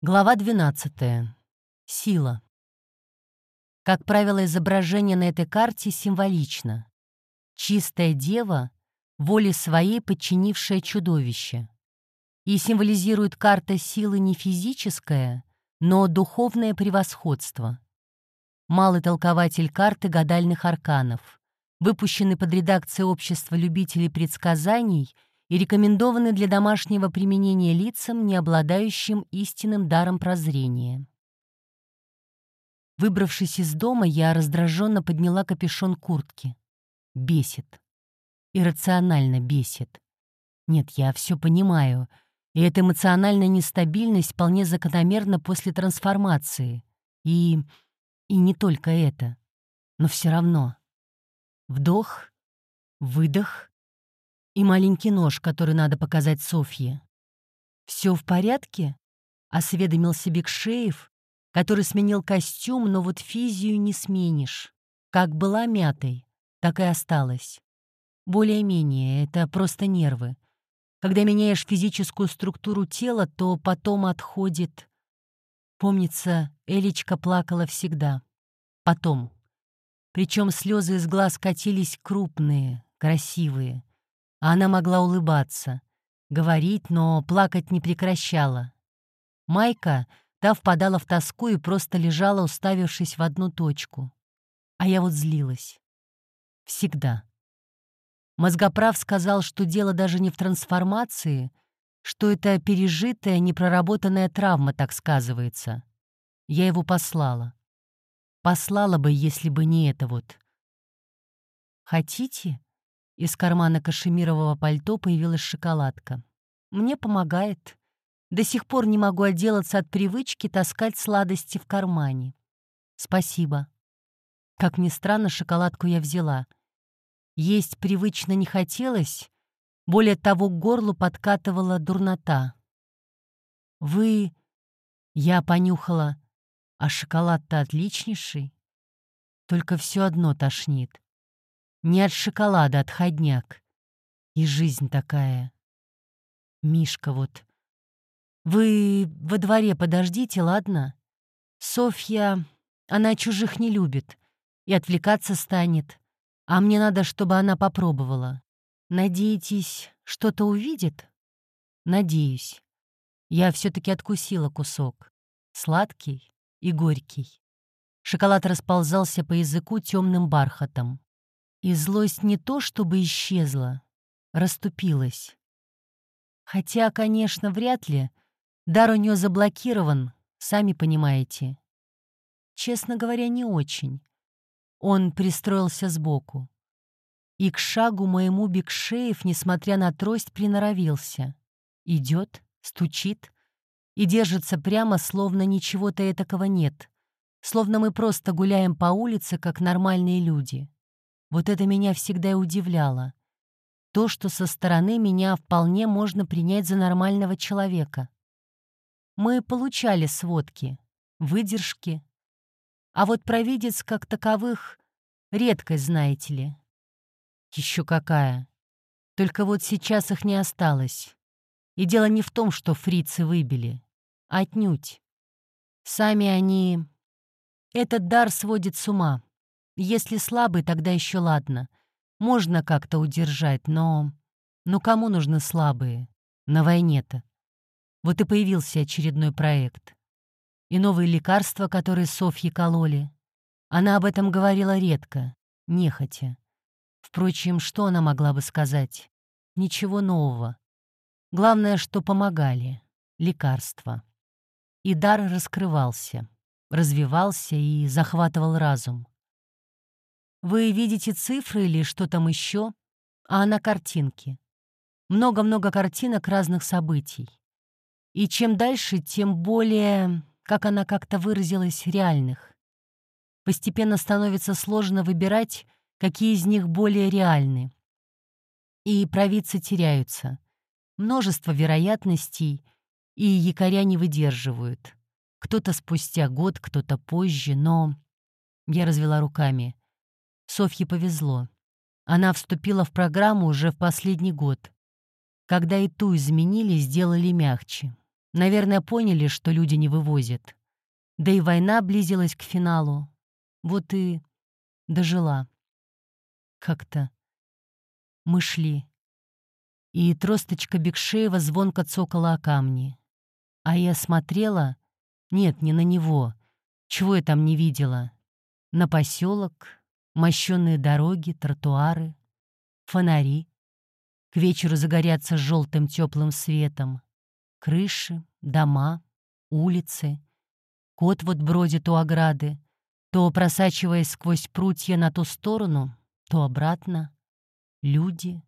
Глава 12. Сила. Как правило, изображение на этой карте символично. Чистая дева, воле своей подчинившая чудовище. И символизирует карта силы не физическое, но духовное превосходство. Малый толкователь карты гадальных арканов, выпущенный под редакцией Общества любителей предсказаний — и рекомендованы для домашнего применения лицам, не обладающим истинным даром прозрения. Выбравшись из дома, я раздраженно подняла капюшон куртки. Бесит. Иррационально бесит. Нет, я все понимаю. И эта эмоциональная нестабильность вполне закономерна после трансформации. И... и не только это. Но все равно. Вдох, выдох, и маленький нож, который надо показать Софье. «Все в порядке?» — осведомился Бекшеев, который сменил костюм, но вот физию не сменишь. Как была мятой, так и осталась. Более-менее, это просто нервы. Когда меняешь физическую структуру тела, то потом отходит... Помнится, Элечка плакала всегда. Потом. Причем слезы из глаз катились крупные, красивые. А она могла улыбаться, говорить, но плакать не прекращала. Майка, та впадала в тоску и просто лежала, уставившись в одну точку. А я вот злилась. Всегда. Мозгоправ сказал, что дело даже не в трансформации, что это пережитая, непроработанная травма так сказывается. Я его послала. Послала бы, если бы не это вот. «Хотите?» Из кармана кашемирового пальто появилась шоколадка. «Мне помогает. До сих пор не могу отделаться от привычки таскать сладости в кармане. Спасибо». Как ни странно, шоколадку я взяла. Есть привычно не хотелось, более того, к горлу подкатывала дурнота. «Вы...» — я понюхала. «А шоколад-то отличнейший. Только все одно тошнит. Не от шоколада, от ходняк. И жизнь такая. Мишка вот. Вы во дворе подождите, ладно? Софья, она чужих не любит и отвлекаться станет. А мне надо, чтобы она попробовала. Надеетесь, что-то увидит? Надеюсь. Я все-таки откусила кусок. Сладкий и горький. Шоколад расползался по языку темным бархатом. И злость не то чтобы исчезла, расступилась. Хотя, конечно, вряд ли. Дар у нее заблокирован, сами понимаете. Честно говоря, не очень. Он пристроился сбоку. И к шагу моему Бекшеев, несмотря на трость, приноровился. Идет, стучит и держится прямо, словно ничего-то этакого нет. Словно мы просто гуляем по улице, как нормальные люди. Вот это меня всегда и удивляло. То, что со стороны меня вполне можно принять за нормального человека. Мы получали сводки, выдержки. А вот провидец как таковых — редкость, знаете ли. Еще какая. Только вот сейчас их не осталось. И дело не в том, что фрицы выбили. Отнюдь. Сами они... Этот дар сводит с ума. Если слабый, тогда еще ладно. Можно как-то удержать, но... Ну кому нужны слабые? На войне-то. Вот и появился очередной проект. И новые лекарства, которые Софье кололи. Она об этом говорила редко, нехотя. Впрочем, что она могла бы сказать? Ничего нового. Главное, что помогали. Лекарства. И дар раскрывался, развивался и захватывал разум. Вы видите цифры или что там еще, а на картинке. Много-много картинок разных событий. И чем дальше, тем более, как она как-то выразилась, реальных. Постепенно становится сложно выбирать, какие из них более реальны. И провидцы теряются. Множество вероятностей, и якоря не выдерживают. Кто-то спустя год, кто-то позже, но... Я развела руками. Софье повезло. Она вступила в программу уже в последний год. Когда и ту изменили, сделали мягче. Наверное, поняли, что люди не вывозят. Да и война близилась к финалу. Вот и дожила. Как-то. Мы шли. И тросточка Бекшеева звонко цокала о камни. А я смотрела... Нет, не на него. Чего я там не видела? На поселок, мощенные дороги, тротуары, фонари. К вечеру загорятся желтым теплым светом. Крыши, дома, улицы. Кот вот бродит у ограды, то просачиваясь сквозь прутья на ту сторону, то обратно. Люди.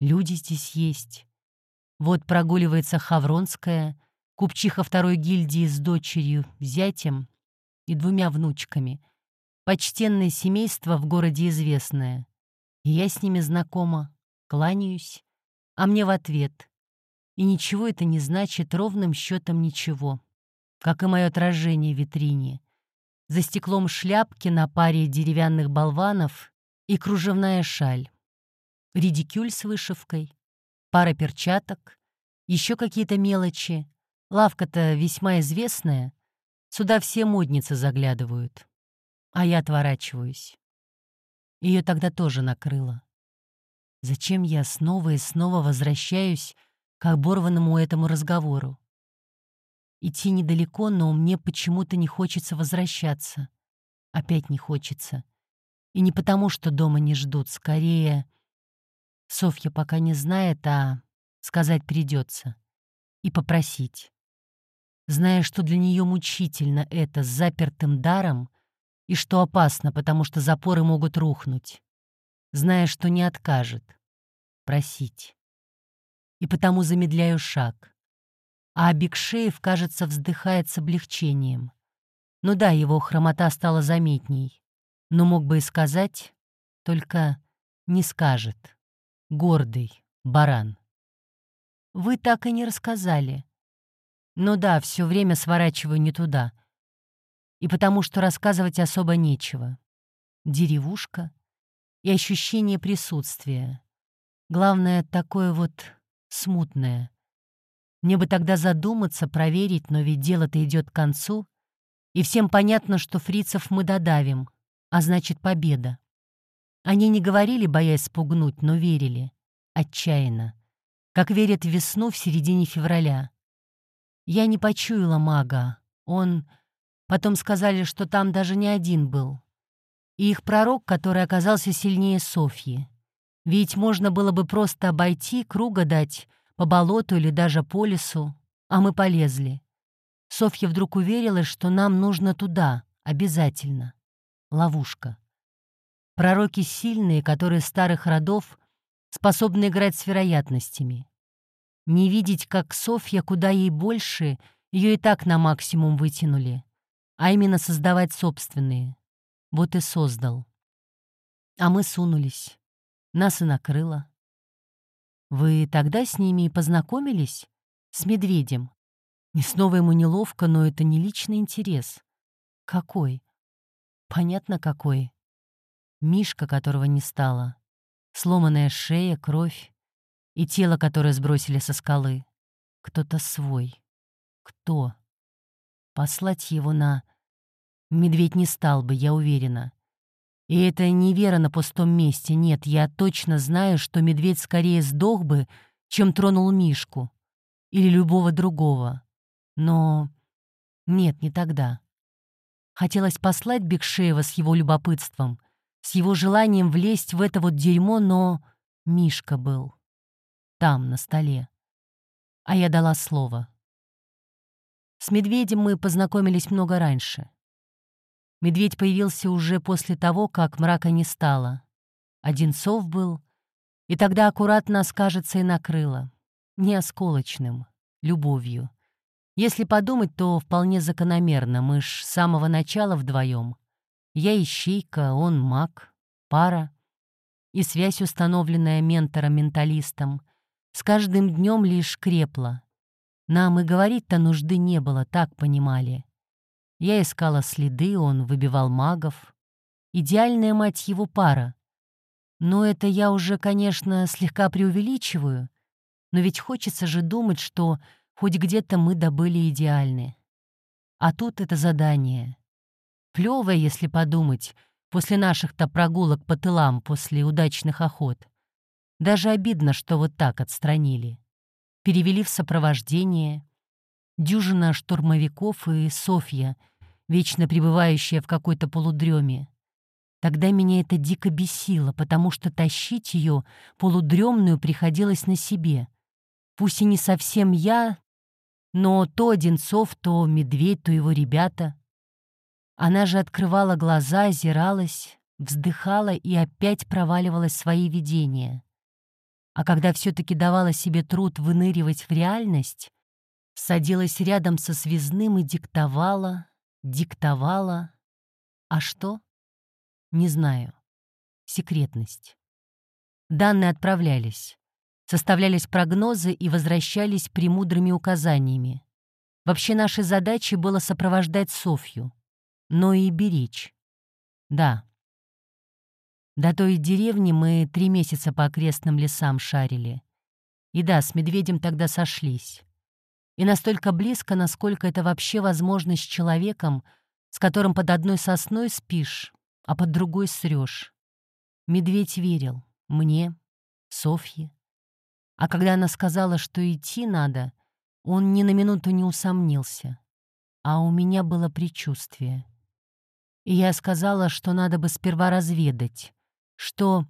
Люди здесь есть. Вот прогуливается Хавронская, купчиха второй гильдии с дочерью, зятем и двумя внучками. Почтенное семейство в городе известное. Я с ними знакома, кланяюсь, а мне в ответ. И ничего это не значит ровным счетом ничего как и мое отражение в витрине. За стеклом шляпки на паре деревянных болванов и кружевная шаль. Редикюль с вышивкой, пара перчаток, еще какие-то мелочи. Лавка-то весьма известная. Сюда все модницы заглядывают. А я отворачиваюсь. Ее тогда тоже накрыло. Зачем я снова и снова возвращаюсь к оборванному этому разговору? Идти недалеко, но мне почему-то не хочется возвращаться. Опять не хочется. И не потому, что дома не ждут, скорее... Софья пока не знает, а сказать придется. И попросить. Зная, что для нее мучительно это с запертым даром, и что опасно, потому что запоры могут рухнуть. Зная, что не откажет. Просить. И потому замедляю шаг а Бекшеев, кажется, вздыхает с облегчением. Ну да, его хромота стала заметней. Но мог бы и сказать, только не скажет. Гордый баран. Вы так и не рассказали. Ну да, все время сворачиваю не туда. И потому что рассказывать особо нечего. Деревушка и ощущение присутствия. Главное, такое вот смутное — мне бы тогда задуматься, проверить, но ведь дело-то идет к концу, и всем понятно, что фрицев мы додавим, а значит победа. Они не говорили, боясь спугнуть, но верили. Отчаянно. Как верят в весну в середине февраля. Я не почуяла мага. Он... Потом сказали, что там даже не один был. И их пророк, который оказался сильнее Софьи. Ведь можно было бы просто обойти, круга дать, по болоту или даже по лесу, а мы полезли. Софья вдруг уверилась, что нам нужно туда, обязательно. Ловушка. Пророки сильные, которые старых родов, способны играть с вероятностями. Не видеть, как Софья, куда ей больше, ее и так на максимум вытянули, а именно создавать собственные. Вот и создал. А мы сунулись. Нас и накрыло. Вы тогда с ними и познакомились? С медведем? И снова ему неловко, но это не личный интерес. Какой? Понятно, какой. Мишка, которого не стало. Сломанная шея, кровь. И тело, которое сбросили со скалы. Кто-то свой. Кто? Послать его на... Медведь не стал бы, я уверена. И это не вера на пустом месте, нет, я точно знаю, что медведь скорее сдох бы, чем тронул Мишку. Или любого другого. Но... Нет, не тогда. Хотелось послать Бекшеева с его любопытством, с его желанием влезть в это вот дерьмо, но Мишка был. Там, на столе. А я дала слово. С медведем мы познакомились много раньше. Медведь появился уже после того, как мрака не стало. Одинцов был, и тогда аккуратно скажется и накрыло. Не осколочным, любовью. Если подумать, то вполне закономерно, мы ж с самого начала вдвоем. Я ищейка, он маг, пара. И связь, установленная ментором-менталистом, с каждым днем лишь крепла. Нам и говорить-то нужды не было, так понимали. Я искала следы, он выбивал магов. Идеальная мать его пара. Но это я уже, конечно, слегка преувеличиваю. Но ведь хочется же думать, что Хоть где-то мы добыли идеальны. А тут это задание. Плевое, если подумать, после наших-то прогулок по тылам, после удачных охот. Даже обидно, что вот так отстранили. Перевели в сопровождение. Дюжина штурмовиков и Софья, вечно пребывающая в какой-то полудреме. Тогда меня это дико бесило, потому что тащить ее, полудремную, приходилось на себе. Пусть и не совсем я, но то Одинцов, то Медведь, то его ребята. Она же открывала глаза, озиралась, вздыхала и опять проваливалась в свои видения. А когда все-таки давала себе труд выныривать в реальность, садилась рядом со связным и диктовала, диктовала. А что? Не знаю. Секретность. Данные отправлялись. Составлялись прогнозы и возвращались премудрыми указаниями. Вообще нашей задачей было сопровождать Софью, но и беречь. Да. До той деревни мы три месяца по окрестным лесам шарили. И да, с медведем тогда сошлись. И настолько близко, насколько это вообще возможно с человеком, с которым под одной сосной спишь, а под другой срёшь. Медведь верил. Мне, Софье. А когда она сказала, что идти надо, он ни на минуту не усомнился. А у меня было предчувствие. И я сказала, что надо бы сперва разведать, что...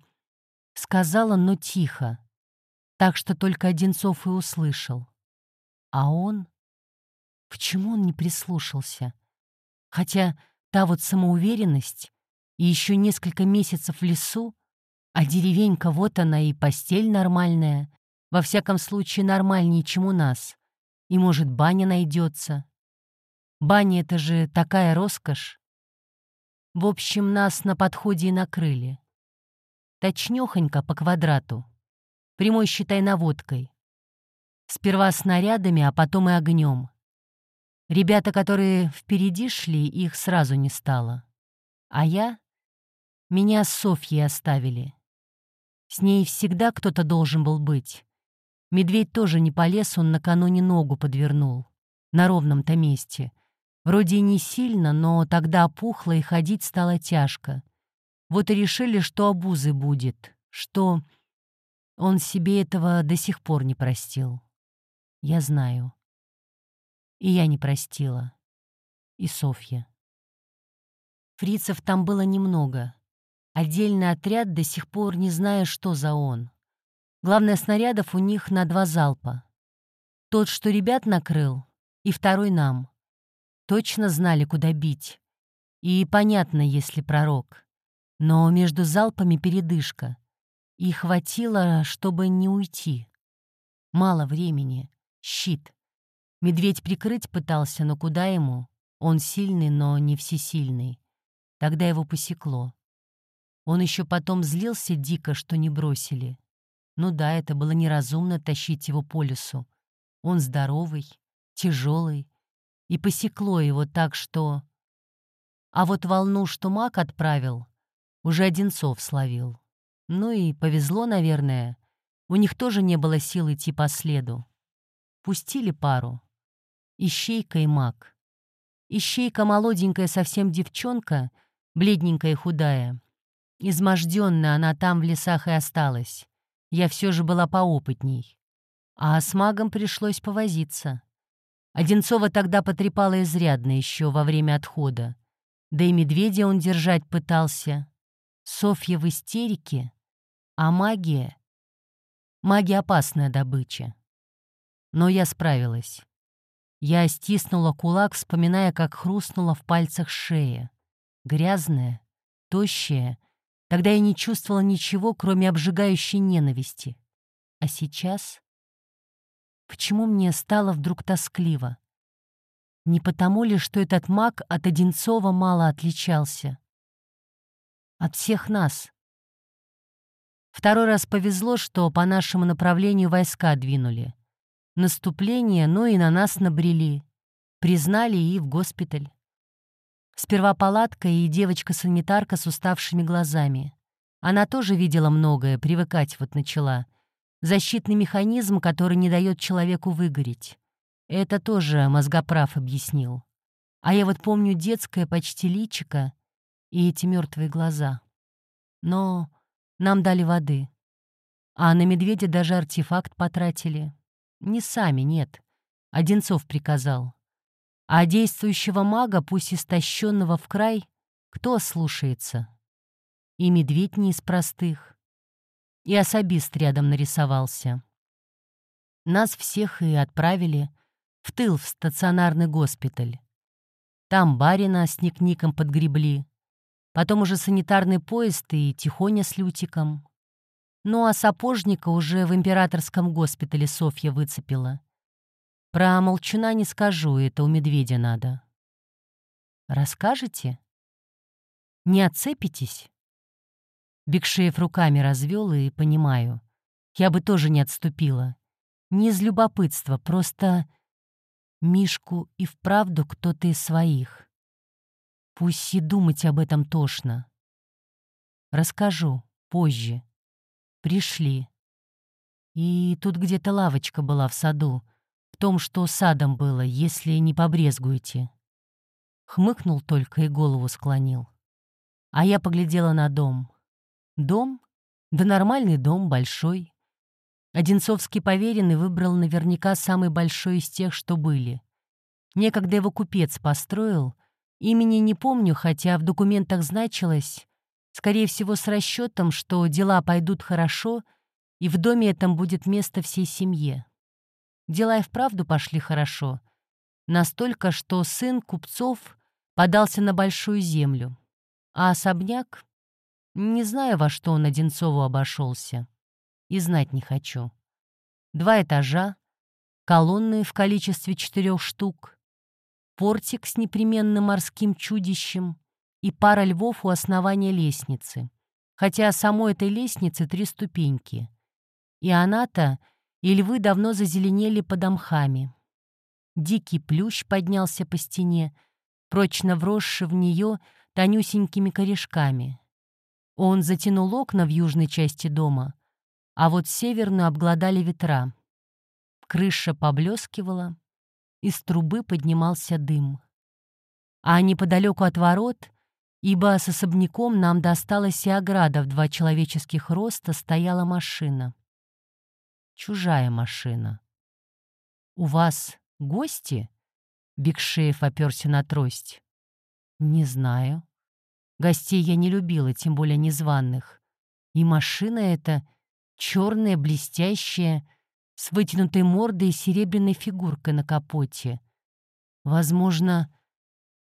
Сказала, но тихо, так что только Одинцов и услышал. А он... Почему он не прислушался? Хотя та вот самоуверенность и еще несколько месяцев в лесу, а деревенька вот она и постель нормальная, во всяком случае нормальнее, чем у нас, и, может, баня найдется. Баня — это же такая роскошь. В общем, нас на подходе и накрыли. Точнёхонько по квадрату. Прямой, считай, наводкой. Сперва снарядами, а потом и огнем. Ребята, которые впереди шли, их сразу не стало. А я меня с Софьей оставили. С ней всегда кто-то должен был быть. Медведь тоже не полез, он накануне ногу подвернул. На ровном-то месте. Вроде и не сильно, но тогда опухло и ходить стало тяжко. Вот и решили, что обузы будет, что... Он себе этого до сих пор не простил. Я знаю. И я не простила. И Софья. Фрицев там было немного. Отдельный отряд до сих пор не зная, что за он. Главное, снарядов у них на два залпа. Тот, что ребят накрыл, и второй нам. Точно знали, куда бить. И понятно, если пророк. Но между залпами передышка. И хватило, чтобы не уйти. Мало времени. Щит. Медведь прикрыть пытался, но куда ему? Он сильный, но не всесильный. Тогда его посекло. Он еще потом злился дико, что не бросили. Ну да, это было неразумно тащить его по лесу. Он здоровый, тяжелый, и посекло его так, что... А вот волну, что маг отправил, уже Одинцов словил. Ну и повезло, наверное. У них тоже не было сил идти по следу. Пустили пару. Ищейка и маг. Ищейка молоденькая совсем девчонка, бледненькая и худая, Изможденная она там в лесах и осталась. Я все же была поопытней. А с магом пришлось повозиться. Одинцова тогда потрепала изрядно еще во время отхода. Да и медведя он держать пытался. Софья в истерике. А магия? Магия — опасная добыча. Но я справилась. Я стиснула кулак, вспоминая, как хрустнула в пальцах шея. Грязная, тощая — Тогда я не чувствовала ничего, кроме обжигающей ненависти. А сейчас? Почему мне стало вдруг тоскливо? Не потому ли, что этот маг от Одинцова мало отличался? От всех нас. Второй раз повезло, что по нашему направлению войска двинули. Наступление, ну и на нас набрели. Признали и в госпиталь. Сперва палатка и девочка-санитарка с уставшими глазами. Она тоже видела многое, привыкать вот начала. Защитный механизм, который не дает человеку выгореть. Это тоже мозгоправ объяснил. А я вот помню детское почти личико и эти мертвые глаза. Но нам дали воды. А на медведя даже артефакт потратили. Не сами, нет. Одинцов приказал. А действующего мага, пусть истощенного в край, кто слушается? И медведь не из простых. И особист рядом нарисовался. Нас всех и отправили в тыл в стационарный госпиталь. Там барина с Ник-Ником подгребли. Потом уже санитарный поезд и Тихоня с Лютиком. Ну а сапожника уже в императорском госпитале Софья выцепила. Про молчуна не скажу, это у медведя надо. Расскажете? Не отцепитесь? Бекшеев руками развел и понимаю. Я бы тоже не отступила. Не из любопытства, просто Мишку и вправду кто-то из своих. Пусть и думать об этом тошно. Расскажу позже. Пришли. И тут где-то лавочка была в саду, в том, что садом было, если не побрезгуете. Хмыкнул только и голову склонил. А я поглядела на дом. Дом? Да нормальный дом, большой. Одинцовский поверенный выбрал наверняка самый большой из тех, что были. Некогда его купец построил. Имени не помню, хотя в документах значилось, скорее всего, с расчетом, что дела пойдут хорошо, и в доме этом будет место всей семье. Дела и вправду пошли хорошо. Настолько, что сын купцов подался на большую землю. А особняк? Не знаю, во что он Одинцову обошелся и знать не хочу. Два этажа, колонны в количестве четырех штук, портик с непременным морским чудищем и пара львов у основания лестницы. Хотя самой этой лестницы три ступеньки. И она-то, и львы давно зазеленели под мхами. Дикий плющ поднялся по стене, прочно вросший в нее тонюсенькими корешками. Он затянул окна в южной части дома, а вот северную обглодали ветра. Крыша поблескивала, из трубы поднимался дым. А неподалеку от ворот, ибо с особняком нам досталась и ограда в два человеческих роста, стояла машина. Чужая машина. «У вас гости?» — Бекшеев оперся на трость. «Не знаю. Гостей я не любила, тем более незваных. И машина эта черная, блестящая, с вытянутой мордой и серебряной фигуркой на капоте. Возможно,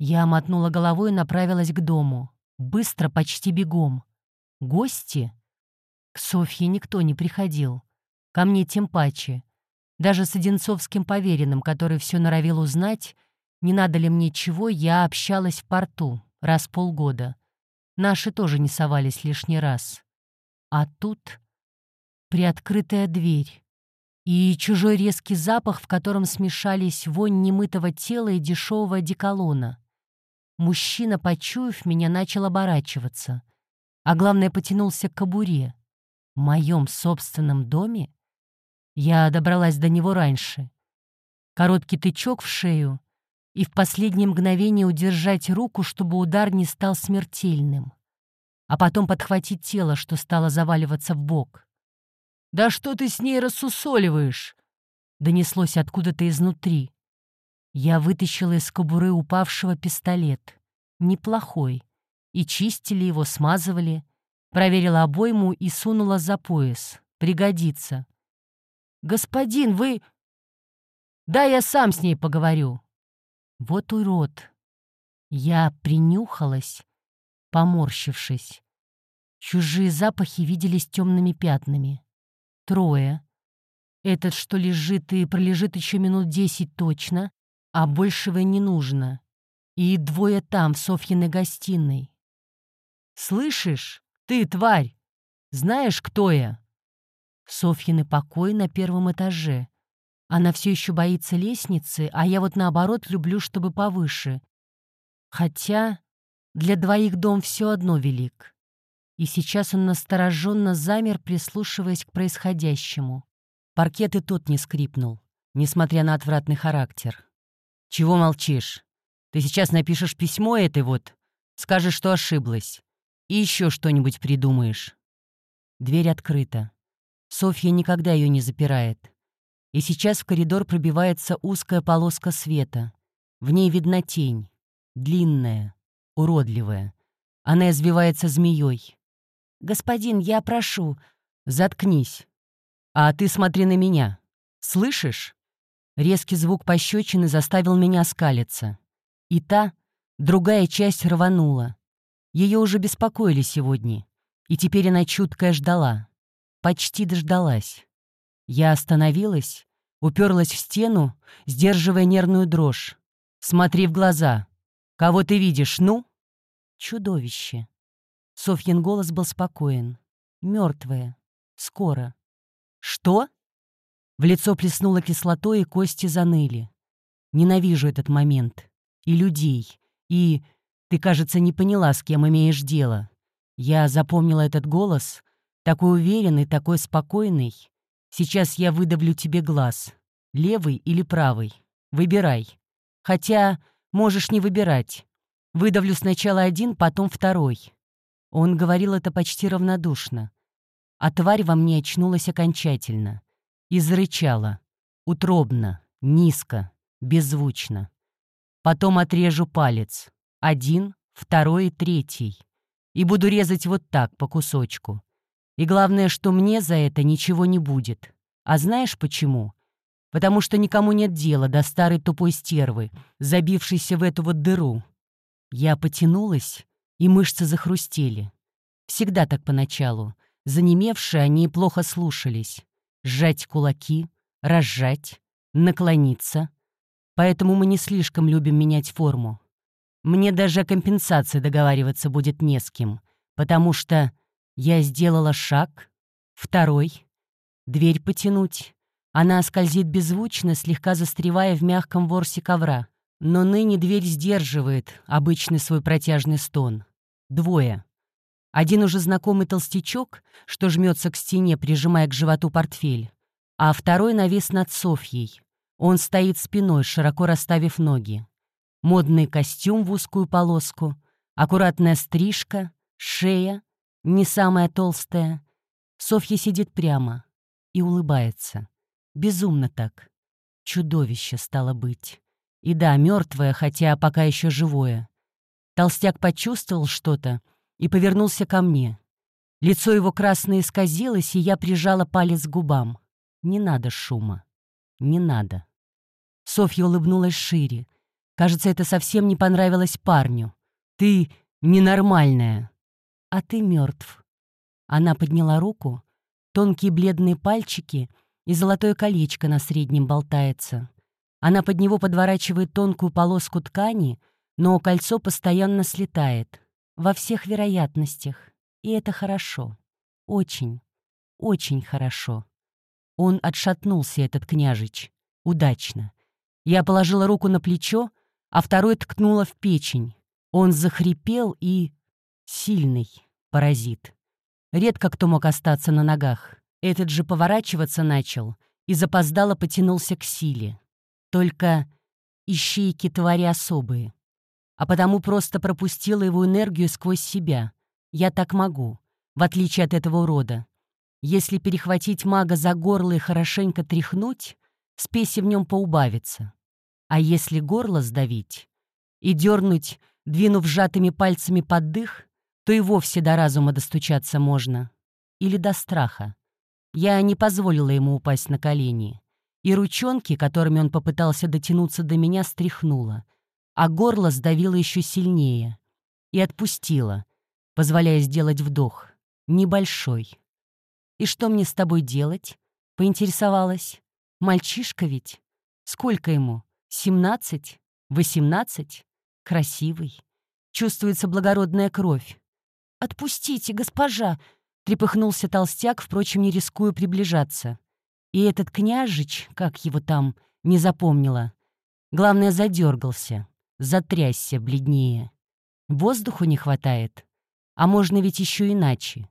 я мотнула головой и направилась к дому. Быстро, почти бегом. Гости? К Софье никто не приходил. Ко мне тем паче. Даже с Одинцовским поверенным, который все норовил узнать, не надо ли мне чего, я общалась в порту раз в полгода. Наши тоже не совались лишний раз. А тут приоткрытая дверь и чужой резкий запах, в котором смешались вонь немытого тела и дешевого одеколона. Мужчина, почуяв меня, начал оборачиваться, а главное, потянулся к кобуре. В моем собственном доме? Я добралась до него раньше. Короткий тычок в шею и в последнее мгновение удержать руку, чтобы удар не стал смертельным, а потом подхватить тело, что стало заваливаться в бок. «Да что ты с ней рассусоливаешь?» Донеслось откуда-то изнутри. Я вытащила из кобуры упавшего пистолет. Неплохой. И чистили его, смазывали. Проверила обойму и сунула за пояс. Пригодится. «Господин, вы...» «Да, я сам с ней поговорю». Вот урод. Я принюхалась, поморщившись. Чужие запахи виделись темными пятнами. Трое. Этот, что лежит и пролежит еще минут десять точно, а большего не нужно. И двое там, в Софьиной гостиной. «Слышишь? Ты, тварь! Знаешь, кто я?» Софьины покой на первом этаже. Она все еще боится лестницы, а я вот наоборот люблю, чтобы повыше. Хотя для двоих дом все одно велик и сейчас он настороженно замер, прислушиваясь к происходящему. Паркет и тот не скрипнул. несмотря на отвратный характер. «Чего молчишь? Ты сейчас напишешь письмо этой вот, скажешь, что ошиблась, и еще что-нибудь придумаешь». Дверь открыта. Софья никогда ее не запирает. И сейчас в коридор пробивается узкая полоска света. В ней видна тень. Длинная, уродливая. Она извивается змеей. «Господин, я прошу...» «Заткнись. А ты смотри на меня. Слышишь?» Резкий звук пощечины заставил меня скалиться. И та, другая часть рванула. Ее уже беспокоили сегодня. И теперь она чуткая ждала. Почти дождалась. Я остановилась, уперлась в стену, сдерживая нервную дрожь. «Смотри в глаза. Кого ты видишь, ну?» «Чудовище». Софьин голос был спокоен. Мертвое. Скоро. «Что?» В лицо плеснуло кислотой, и кости заныли. Ненавижу этот момент. И людей. И... Ты, кажется, не поняла, с кем имеешь дело. Я запомнила этот голос, такой уверенный, такой спокойный. Сейчас я выдавлю тебе глаз. Левый или правый. Выбирай. Хотя можешь не выбирать. Выдавлю сначала один, потом второй. Он говорил это почти равнодушно. А тварь во мне очнулась окончательно. И зарычала. Утробно, низко, беззвучно. Потом отрежу палец. Один, второй и третий и буду резать вот так, по кусочку. И главное, что мне за это ничего не будет. А знаешь почему? Потому что никому нет дела до старой тупой стервы, забившейся в эту вот дыру. Я потянулась, и мышцы захрустели. Всегда так поначалу. Занемевшие они плохо слушались. Сжать кулаки, разжать, наклониться. Поэтому мы не слишком любим менять форму. Мне даже о компенсации договариваться будет не с кем, потому что я сделала шаг, второй, дверь потянуть. Она скользит беззвучно, слегка застревая в мягком ворсе ковра. Но ныне дверь сдерживает обычный свой протяжный стон. Двое. Один уже знакомый толстячок, что жмется к стене, прижимая к животу портфель, а второй навис над Софьей. Он стоит спиной, широко расставив ноги модный костюм в узкую полоску, аккуратная стрижка, шея, не самая толстая. Софья сидит прямо и улыбается. Безумно так. Чудовище стало быть. И да, мертвое, хотя пока еще живое. Толстяк почувствовал что-то и повернулся ко мне. Лицо его красное исказилось, и я прижала палец к губам. Не надо шума. Не надо. Софья улыбнулась шире, Кажется, это совсем не понравилось парню. Ты ненормальная. А ты мертв. Она подняла руку, тонкие бледные пальчики и золотое колечко на среднем болтается. Она под него подворачивает тонкую полоску ткани, но кольцо постоянно слетает. Во всех вероятностях. И это хорошо. Очень, очень хорошо. Он отшатнулся, этот княжич. Удачно. Я положила руку на плечо, а второй ткнула в печень. Он захрипел и... Сильный паразит. Редко кто мог остаться на ногах. Этот же поворачиваться начал и запоздало потянулся к силе. Только ищейки твари особые. А потому просто пропустила его энергию сквозь себя. Я так могу, в отличие от этого урода. Если перехватить мага за горло и хорошенько тряхнуть, спеси в нем поубавится. А если горло сдавить и дернуть, двинув сжатыми пальцами под дых, то и вовсе до разума достучаться можно. Или до страха. Я не позволила ему упасть на колени. И ручонки, которыми он попытался дотянуться до меня, стряхнула. А горло сдавило еще сильнее. И отпустила, позволяя сделать вдох. Небольшой. «И что мне с тобой делать?» — поинтересовалась. «Мальчишка ведь? Сколько ему? Семнадцать? Восемнадцать? Красивый. Чувствуется благородная кровь. «Отпустите, госпожа!» — трепыхнулся толстяк, впрочем, не рискуя приближаться. И этот княжич, как его там, не запомнила. Главное, задергался, затрясся бледнее. Воздуху не хватает. А можно ведь еще иначе.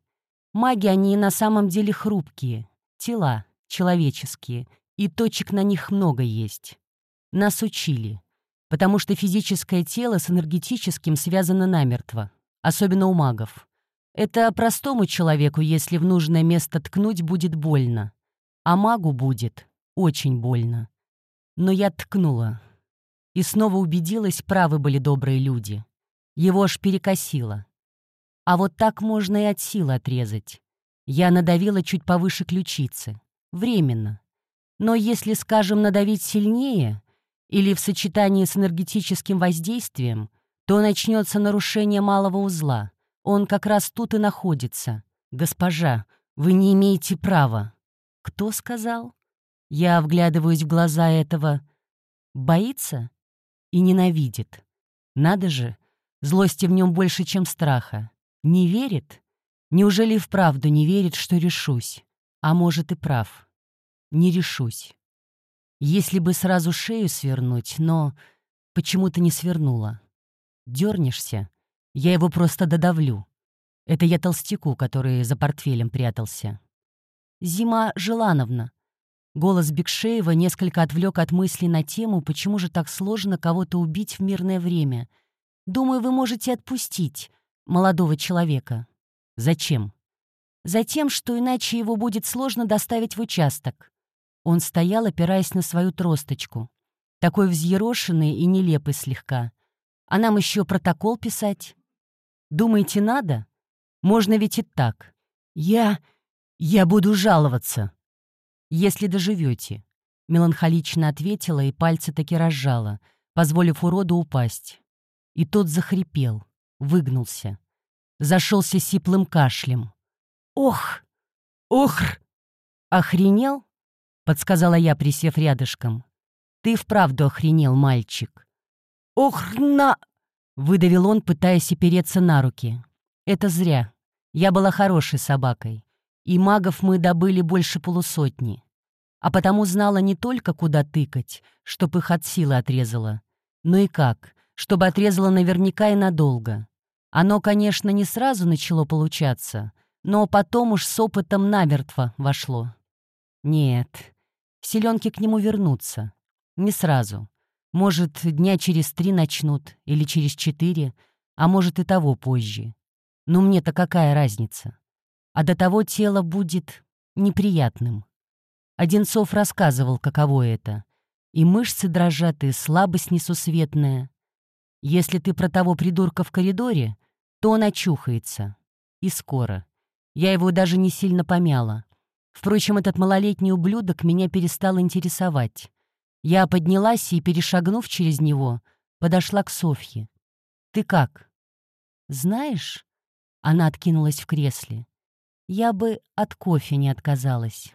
Маги, они на самом деле хрупкие. Тела человеческие, И точек на них много есть. Нас учили, потому что физическое тело с энергетическим связано намертво, особенно у магов. Это простому человеку, если в нужное место ткнуть, будет больно. А магу будет очень больно. Но я ткнула. И снова убедилась, правы были добрые люди. Его аж перекосило. А вот так можно и от силы отрезать. Я надавила чуть повыше ключицы. Временно. Но если, скажем, надавить сильнее или в сочетании с энергетическим воздействием, то начнется нарушение малого узла. Он как раз тут и находится. Госпожа, вы не имеете права. Кто сказал? Я вглядываюсь в глаза этого. Боится и ненавидит. Надо же, злости в нем больше, чем страха. Не верит? Неужели вправду не верит, что решусь? А может и прав. Не решусь. Если бы сразу шею свернуть, но почему-то не свернула. Дернешься, я его просто додавлю. Это я толстяку, который за портфелем прятался. Зима Желановна. Голос Бекшеева несколько отвлек от мысли на тему, почему же так сложно кого-то убить в мирное время. Думаю, вы можете отпустить молодого человека. Зачем? Затем, что иначе его будет сложно доставить в участок. Он стоял, опираясь на свою тросточку. Такой взъерошенный и нелепый слегка. А нам еще протокол писать. Думаете, надо? Можно ведь и так. Я... я буду жаловаться. Если доживете. Меланхолично ответила и пальцы таки разжала, позволив уроду упасть. И тот захрипел, выгнулся зашелся сиплым кашлем. «Ох! Ох!» «Охренел?» — подсказала я, присев рядышком. «Ты вправду охренел, мальчик». «Ох, на...» — выдавил он, пытаясь опереться на руки. «Это зря. Я была хорошей собакой. И магов мы добыли больше полусотни. А потому знала не только, куда тыкать, чтоб их от силы отрезала, но и как, чтобы отрезала наверняка и надолго. Оно, конечно, не сразу начало получаться, но потом уж с опытом намертво вошло. Нет, селенки к нему вернутся. Не сразу. Может, дня через три начнут, или через четыре, а может и того позже. Но мне-то какая разница? А до того тело будет неприятным. Одинцов рассказывал, каково это. И мышцы дрожат, и слабость несусветная. Если ты про того придурка в коридоре, то он очухается. И скоро. Я его даже не сильно помяла. Впрочем, этот малолетний ублюдок меня перестал интересовать. Я поднялась и, перешагнув через него, подошла к Софье. «Ты как?» «Знаешь...» — она откинулась в кресле. «Я бы от кофе не отказалась».